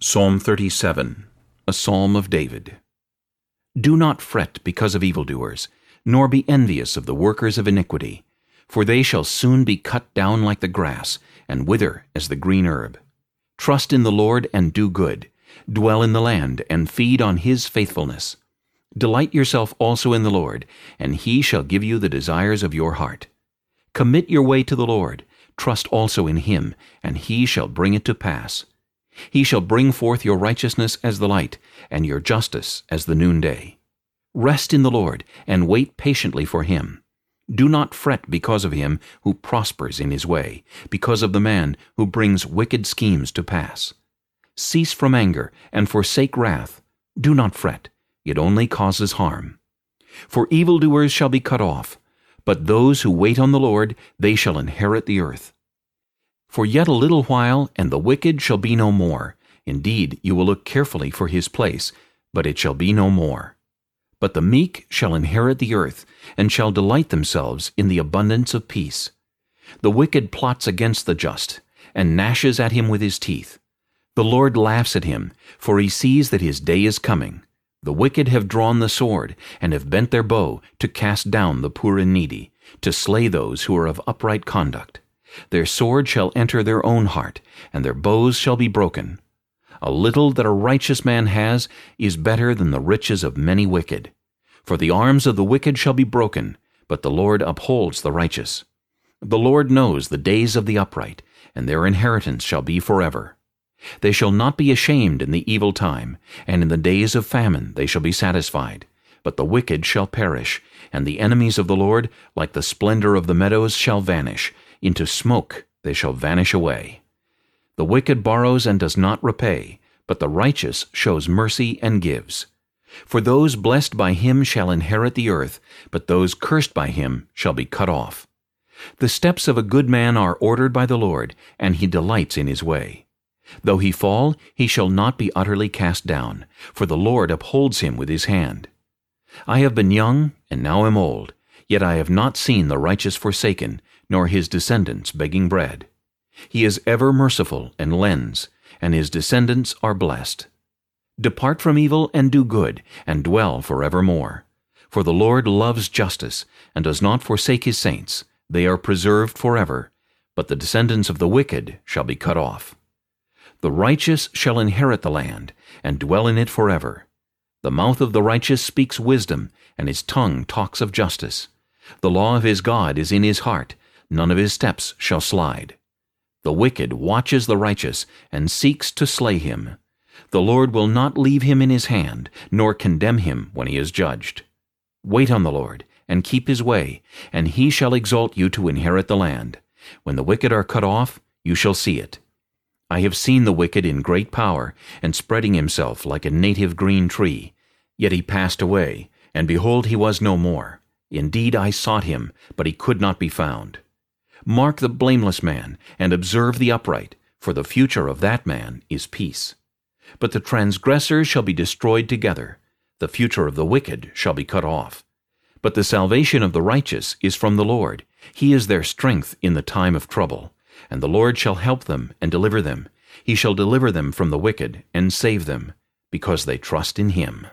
Psalm 37 A Psalm of David Do not fret because of evildoers, nor be envious of the workers of iniquity, for they shall soon be cut down like the grass, and wither as the green herb. Trust in the Lord and do good. Dwell in the land and feed on his faithfulness. Delight yourself also in the Lord, and he shall give you the desires of your heart. Commit your way to the Lord. Trust also in him, and he shall bring it to pass. He shall bring forth your righteousness as the light, and your justice as the noonday. Rest in the Lord, and wait patiently for him. Do not fret because of him who prospers in his way, because of the man who brings wicked schemes to pass. Cease from anger, and forsake wrath. Do not fret, it only causes harm. For evildoers shall be cut off, but those who wait on the Lord, they shall inherit the earth. For yet a little while, and the wicked shall be no more. Indeed, you will look carefully for his place, but it shall be no more. But the meek shall inherit the earth, and shall delight themselves in the abundance of peace. The wicked plots against the just, and gnashes at him with his teeth. The Lord laughs at him, for he sees that his day is coming. The wicked have drawn the sword, and have bent their bow, to cast down the poor and needy, to slay those who are of upright conduct. Their sword shall enter their own heart, and their bows shall be broken. A little that a righteous man has is better than the riches of many wicked. For the arms of the wicked shall be broken, but the Lord upholds the righteous. The Lord knows the days of the upright, and their inheritance shall be forever. They shall not be ashamed in the evil time, and in the days of famine they shall be satisfied. But the wicked shall perish, and the enemies of the Lord, like the splendor of the meadows, shall vanish, into smoke they shall vanish away. The wicked borrows and does not repay, but the righteous shows mercy and gives. For those blessed by him shall inherit the earth, but those cursed by him shall be cut off. The steps of a good man are ordered by the Lord, and he delights in his way. Though he fall, he shall not be utterly cast down, for the Lord upholds him with his hand. I have been young, and now am old, yet I have not seen the righteous forsaken, nor his descendants begging bread. He is ever merciful and lends, and his descendants are blessed. Depart from evil and do good, and dwell forevermore. For the Lord loves justice, and does not forsake his saints. They are preserved forever, but the descendants of the wicked shall be cut off. The righteous shall inherit the land, and dwell in it forever. The mouth of the righteous speaks wisdom, and his tongue talks of justice. The law of his God is in his heart, none of his steps shall slide. The wicked watches the righteous, and seeks to slay him. The Lord will not leave him in his hand, nor condemn him when he is judged. Wait on the Lord, and keep his way, and he shall exalt you to inherit the land. When the wicked are cut off, you shall see it. I have seen the wicked in great power, and spreading himself like a native green tree. Yet he passed away, and behold he was no more. Indeed I sought him, but he could not be found. Mark the blameless man, and observe the upright, for the future of that man is peace. But the transgressors shall be destroyed together. The future of the wicked shall be cut off. But the salvation of the righteous is from the Lord. He is their strength in the time of trouble. And the Lord shall help them and deliver them. He shall deliver them from the wicked and save them, because they trust in him.